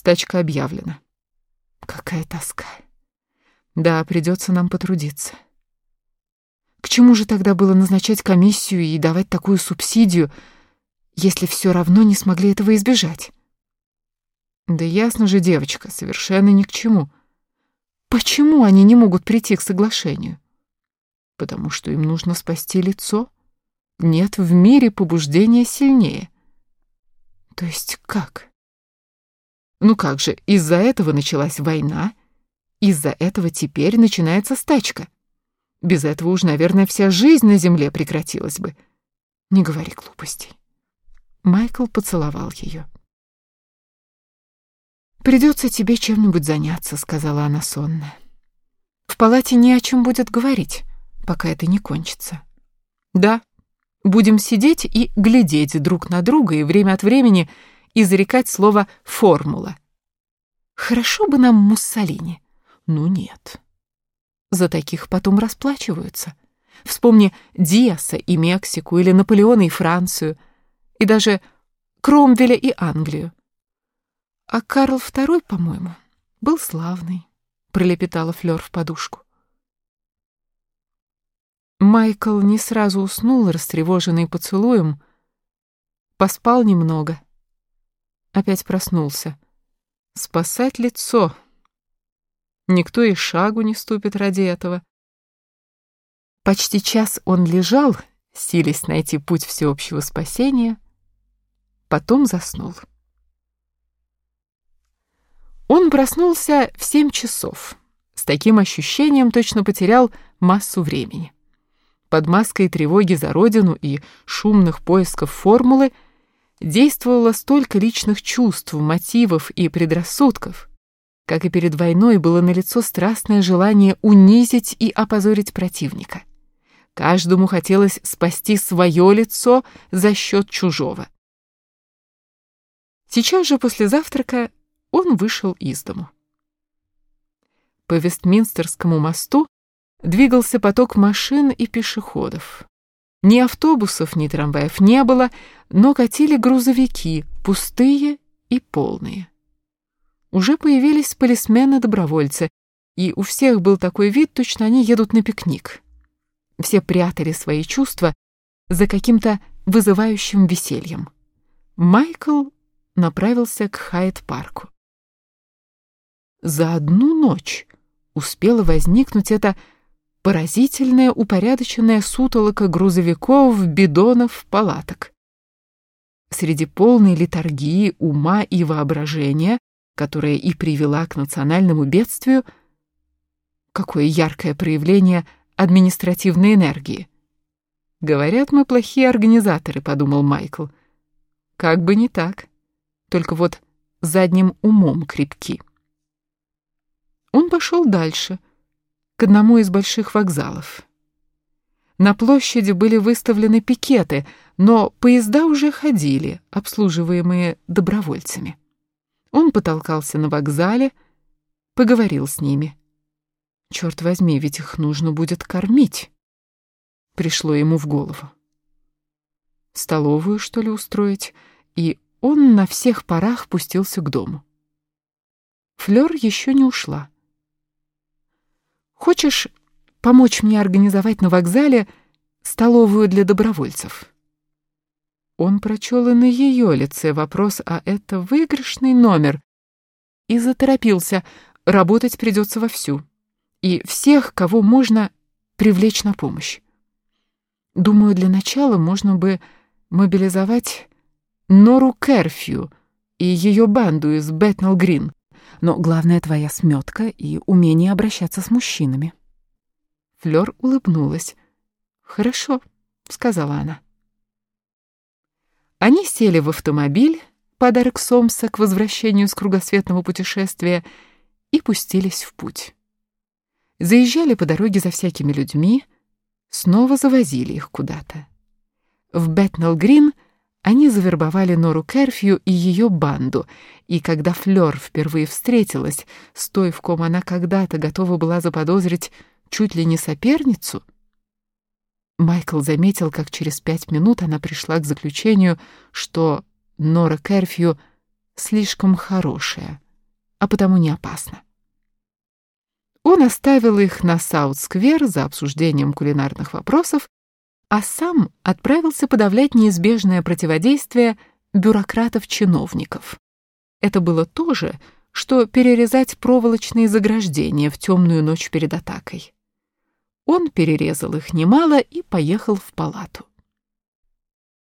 Стачка объявлена. Какая тоска. Да, придется нам потрудиться. К чему же тогда было назначать комиссию и давать такую субсидию, если все равно не смогли этого избежать? Да ясно же, девочка, совершенно ни к чему. Почему они не могут прийти к соглашению? Потому что им нужно спасти лицо. Нет в мире побуждения сильнее. То есть как? Ну как же, из-за этого началась война, из-за этого теперь начинается стачка. Без этого уж, наверное, вся жизнь на земле прекратилась бы. Не говори глупостей. Майкл поцеловал ее. «Придется тебе чем-нибудь заняться», — сказала она сонно. «В палате не о чем будет говорить, пока это не кончится». «Да, будем сидеть и глядеть друг на друга и время от времени изрекать слово «формула». Хорошо бы нам Муссолини. Ну нет. За таких потом расплачиваются. Вспомни Диаса и Мексику, или Наполеона и Францию, и даже Кромвеля и Англию. А Карл II, по-моему, был славный, пролепетала Флёр в подушку. Майкл не сразу уснул, растревоженный поцелуем, поспал немного. Опять проснулся. Спасать лицо. Никто и шагу не ступит ради этого. Почти час он лежал, силясь найти путь всеобщего спасения, потом заснул. Он проснулся в семь часов. С таким ощущением точно потерял массу времени. Под маской тревоги за родину и шумных поисков формулы действовало столько личных чувств, мотивов и предрассудков, как и перед войной было налицо страстное желание унизить и опозорить противника. Каждому хотелось спасти свое лицо за счет чужого. Сейчас же после завтрака он вышел из дому. По Вестминстерскому мосту двигался поток машин и пешеходов. Ни автобусов, ни трамваев не было, но катили грузовики, пустые и полные. Уже появились полисмены-добровольцы, и у всех был такой вид, точно они едут на пикник. Все прятали свои чувства за каким-то вызывающим весельем. Майкл направился к Хайт-парку. За одну ночь успела возникнуть эта поразительная упорядоченная сутолока грузовиков, бидонов, палаток. Среди полной литургии ума и воображения, которая и привела к национальному бедствию, какое яркое проявление административной энергии. «Говорят, мы плохие организаторы», — подумал Майкл. «Как бы не так. Только вот задним умом крепки». Он пошел дальше, к одному из больших вокзалов. На площади были выставлены пикеты, но поезда уже ходили, обслуживаемые добровольцами. Он потолкался на вокзале, поговорил с ними. Черт возьми, ведь их нужно будет кормить. Пришло ему в голову. Столовую, что ли, устроить? И он на всех парах пустился к дому. Флёр еще не ушла. Хочешь помочь мне организовать на вокзале столовую для добровольцев?» Он прочел и на ее лице вопрос, а это выигрышный номер, и заторопился. Работать придется вовсю. И всех, кого можно, привлечь на помощь. Думаю, для начала можно бы мобилизовать Нору Керфью и ее банду из Бэтнелл Грин. Но главное твоя сметка и умение обращаться с мужчинами. Флёр улыбнулась. «Хорошо», — сказала она. Они сели в автомобиль, подарок Сомса к возвращению с кругосветного путешествия, и пустились в путь. Заезжали по дороге за всякими людьми, снова завозили их куда-то. В Бэтнелл-Грин — они завербовали Нору Керфью и ее банду, и когда Флёр впервые встретилась с той, в ком она когда-то готова была заподозрить чуть ли не соперницу, Майкл заметил, как через пять минут она пришла к заключению, что Нора Керфью слишком хорошая, а потому не опасно. Он оставил их на Саут-сквер за обсуждением кулинарных вопросов, а сам отправился подавлять неизбежное противодействие бюрократов-чиновников. Это было то же, что перерезать проволочные заграждения в темную ночь перед атакой. Он перерезал их немало и поехал в палату.